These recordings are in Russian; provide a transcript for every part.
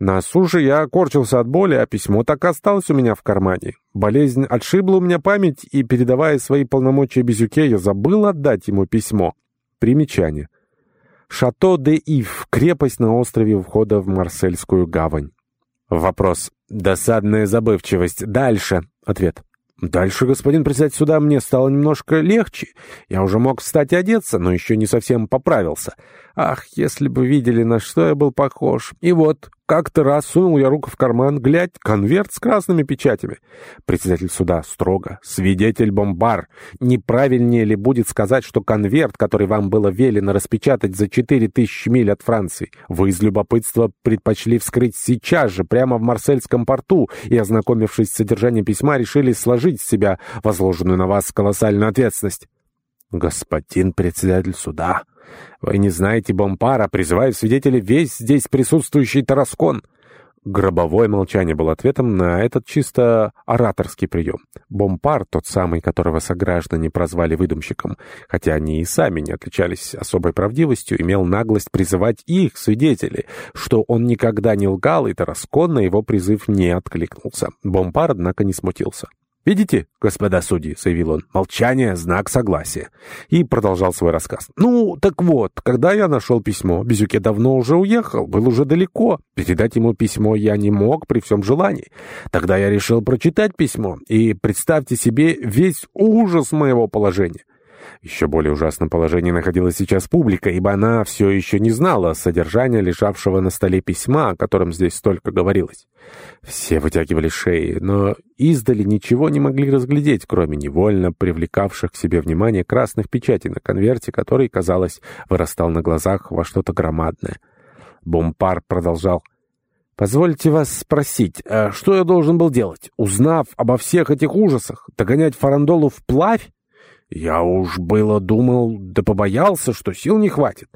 На суше я корчился от боли, а письмо так осталось у меня в кармане. Болезнь отшибла у меня память, и, передавая свои полномочия Безюке, я забыл отдать ему письмо. Примечание. Шато де Ив, крепость на острове входа в Марсельскую гавань. Вопрос. Досадная забывчивость. Дальше. Ответ. Дальше, господин председатель суда, мне стало немножко легче. Я уже мог встать и одеться, но еще не совсем поправился. Ах, если бы видели, на что я был похож. И вот, как-то раз сунул я руку в карман, глядь, конверт с красными печатями. Председатель суда строго. Свидетель Бомбар. Неправильнее ли будет сказать, что конверт, который вам было велено распечатать за четыре тысячи миль от Франции, вы из любопытства предпочли вскрыть сейчас же, прямо в Марсельском порту, и, ознакомившись с содержанием письма, решили сложить с себя возложенную на вас колоссальную ответственность? Господин председатель суда, вы не знаете Бомпара, призываю свидетелей весь здесь присутствующий Тараскон. Гробовое молчание было ответом на этот чисто ораторский прием. Бомпар, тот самый, которого сограждане прозвали выдумщиком, хотя они и сами не отличались особой правдивостью, имел наглость призывать их, свидетелей, что он никогда не лгал, и Тараскон на его призыв не откликнулся. Бомпар, однако, не смутился. «Видите, господа судьи», — заявил он, — «молчание — знак согласия». И продолжал свой рассказ. «Ну, так вот, когда я нашел письмо, Безюке давно уже уехал, был уже далеко. Передать ему письмо я не мог при всем желании. Тогда я решил прочитать письмо, и представьте себе весь ужас моего положения. Еще более ужасном положении находилась сейчас публика, ибо она все еще не знала содержания лежавшего на столе письма, о котором здесь столько говорилось. Все вытягивали шеи, но издали ничего не могли разглядеть, кроме невольно привлекавших к себе внимание красных печатей на конверте, который, казалось, вырастал на глазах во что-то громадное. Бумпар продолжал. «Позвольте вас спросить, а что я должен был делать? Узнав обо всех этих ужасах, догонять Фарандолу вплавь? Я уж было думал, да побоялся, что сил не хватит.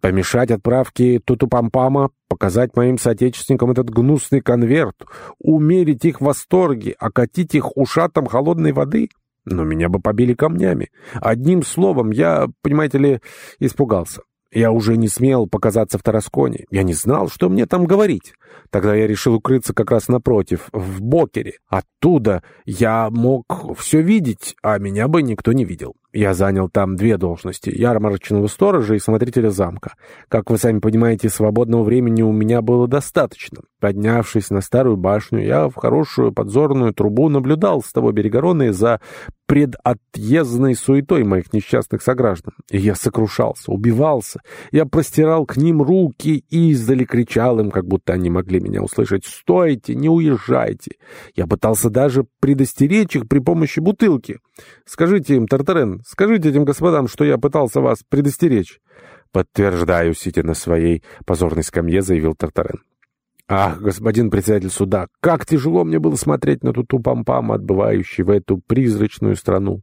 Помешать отправке Тутупампама, показать моим соотечественникам этот гнусный конверт, умерить их восторги, окатить их ушатом холодной воды. Но меня бы побили камнями. Одним словом, я, понимаете ли, испугался. Я уже не смел показаться в Тарасконе. Я не знал, что мне там говорить. Тогда я решил укрыться как раз напротив, в Бокере. Оттуда я мог все видеть, а меня бы никто не видел. Я занял там две должности — ярмарочного сторожа и смотрителя замка. Как вы сами понимаете, свободного времени у меня было достаточно. Поднявшись на старую башню, я в хорошую подзорную трубу наблюдал с того берега Роны за предотъездной суетой моих несчастных сограждан. И я сокрушался, убивался. Я простирал к ним руки и издали кричал им, как будто они могли меня услышать. «Стойте, не уезжайте!» Я пытался даже предостеречь их при помощи бутылки. Скажите им, Тартарен, Скажите этим господам, что я пытался вас предостеречь. Подтверждаю, сидя на своей позорной скамье, заявил Тартарен. Ах, господин председатель суда, как тяжело мне было смотреть на ту пампам, отбывающий в эту призрачную страну.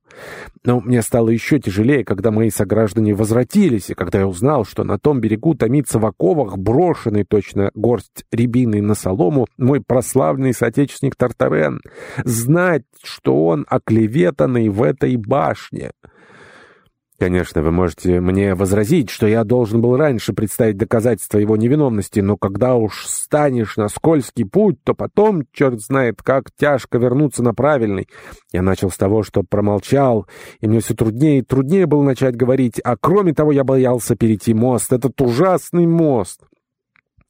Но мне стало еще тяжелее, когда мои сограждане возвратились, и когда я узнал, что на том берегу томится в оковах, брошенный точно горсть рябины на солому, мой прославленный соотечественник Тартарен. Знать, что он оклеветанный в этой башне... Конечно, вы можете мне возразить, что я должен был раньше представить доказательства его невиновности, но когда уж станешь на скользкий путь, то потом, черт знает, как тяжко вернуться на правильный. Я начал с того, что промолчал, и мне все труднее и труднее было начать говорить, а кроме того я боялся перейти мост, этот ужасный мост.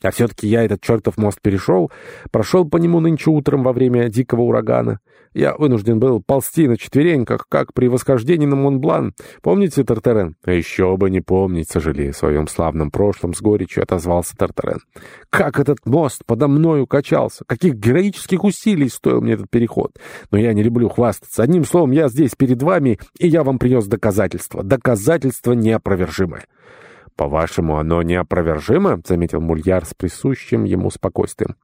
А все-таки я этот чертов мост перешел, прошел по нему нынче утром во время дикого урагана. Я вынужден был ползти на четвереньках, как при восхождении на Монблан. Помните, Тартарен? Еще бы не помнить, сожалея о своем славном прошлом, с горечью отозвался Тартарен. Как этот мост подо мною качался! Каких героических усилий стоил мне этот переход! Но я не люблю хвастаться. Одним словом, я здесь перед вами, и я вам принес доказательство. Доказательство неопровержимое. «По-вашему, оно неопровержимо?» — заметил Мульяр с присущим ему спокойствием.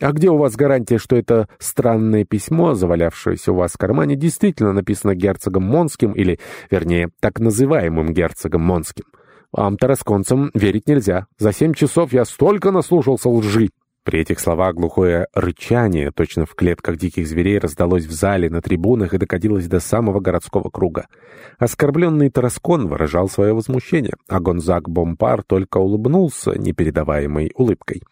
«А где у вас гарантия, что это странное письмо, завалявшееся у вас в кармане, действительно написано герцогом Монским, или, вернее, так называемым герцогом Монским? Вам, тарасконцам, верить нельзя. За семь часов я столько наслушался лжи!» При этих словах глухое рычание, точно в клетках диких зверей, раздалось в зале, на трибунах и докатилось до самого городского круга. Оскорбленный Тараскон выражал свое возмущение, а Гонзак Бомпар только улыбнулся непередаваемой улыбкой.